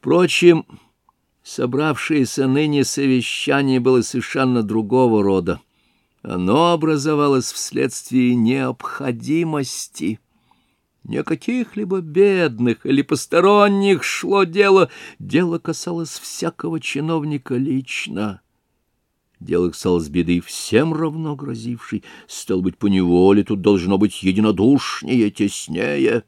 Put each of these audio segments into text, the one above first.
Впрочем, собравшееся ныне совещание было совершенно другого рода. Оно образовалось вследствие необходимости. Не каких-либо бедных или посторонних шло дело. Дело касалось всякого чиновника лично. Дело касалось беды всем равно грозившей. Стал быть, поневоле тут должно быть единодушнее, теснее.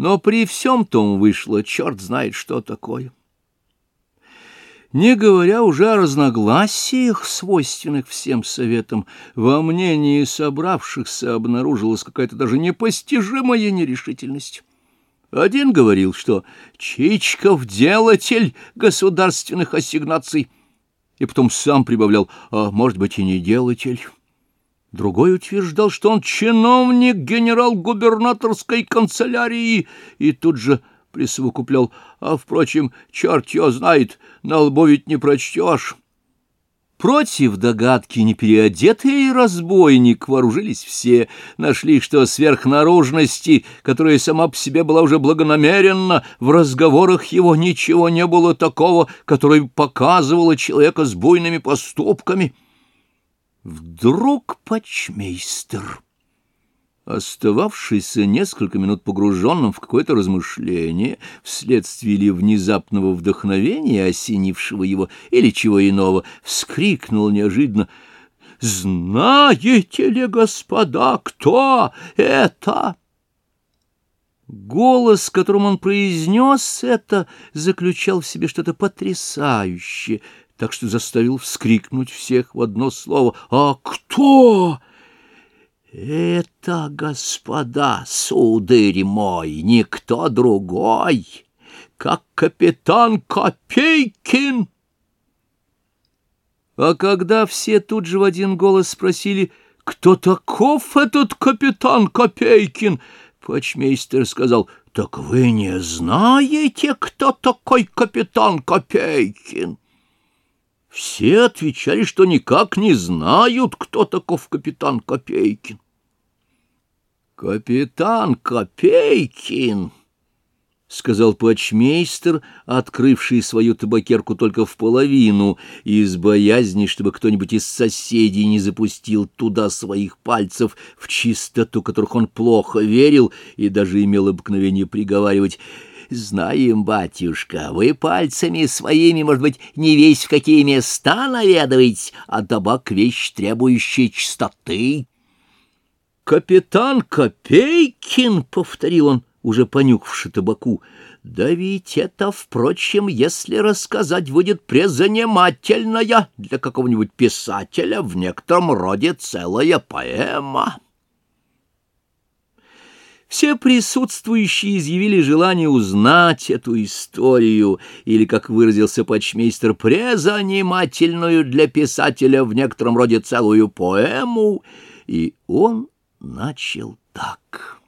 Но при всем том вышло, черт знает, что такое. Не говоря уже о разногласиях, свойственных всем советам, во мнении собравшихся обнаружилась какая-то даже непостижимая нерешительность. Один говорил, что Чичков — делатель государственных ассигнаций, и потом сам прибавлял, а может быть и не делатель. Другой утверждал, что он чиновник генерал-губернаторской канцелярии, и тут же присовокуплял, а, впрочем, черт его знает, на лбу ведь не прочтешь. Против догадки непереодетый разбойник вооружились все, нашли, что сверхнаружности, которая сама по себе была уже благонамеренна, в разговорах его ничего не было такого, которое показывало человека с буйными поступками. Вдруг почмейстер остававшийся несколько минут погруженным в какое-то размышление, вследствие ли внезапного вдохновения, осенившего его, или чего иного, вскрикнул неожиданно «Знаете ли, господа, кто это?» Голос, которым он произнес это, заключал в себе что-то потрясающее, так что заставил вскрикнуть всех в одно слово «А кто?» Это, господа, сударь мой, никто другой, как капитан Копейкин. А когда все тут же в один голос спросили, кто таков этот капитан Копейкин, почмейстер сказал, так вы не знаете, кто такой капитан Копейкин? Все отвечали, что никак не знают, кто таков капитан Копейкин. «Капитан Копейкин!» — сказал почмейстер, открывший свою табакерку только в половину, из боязни, чтобы кто-нибудь из соседей не запустил туда своих пальцев, в чистоту которых он плохо верил и даже имел обыкновение приговаривать — Знаем, батюшка, вы пальцами своими, может быть, не весь в какие места наведываете, а табак — вещь, требующая чистоты. «Капитан Копейкин!» — повторил он, уже понюхавши табаку. «Да ведь это, впрочем, если рассказать, будет презанимательная для какого-нибудь писателя в некотором роде целая поэма». Все присутствующие изъявили желание узнать эту историю, или, как выразился почмейстер, презанимательную для писателя в некотором роде целую поэму, и он начал так.